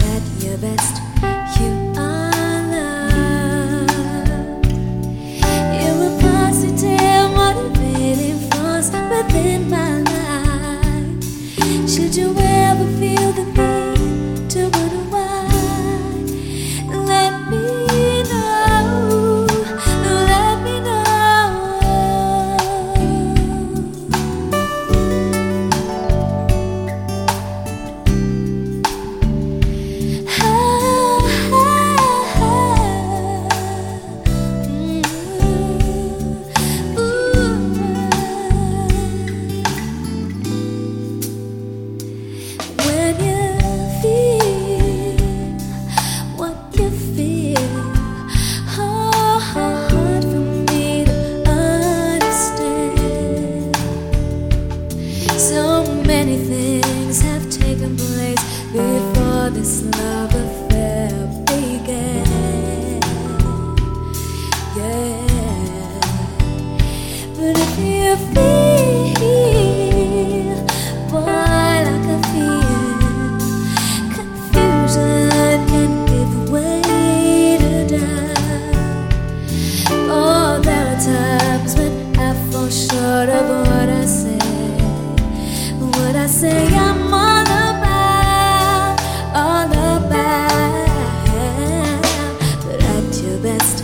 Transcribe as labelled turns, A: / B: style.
A: at your best, you are love. You were positive, motivating force within my life. Should you many things have taken place before this love affair began. Yeah, but if you feel best.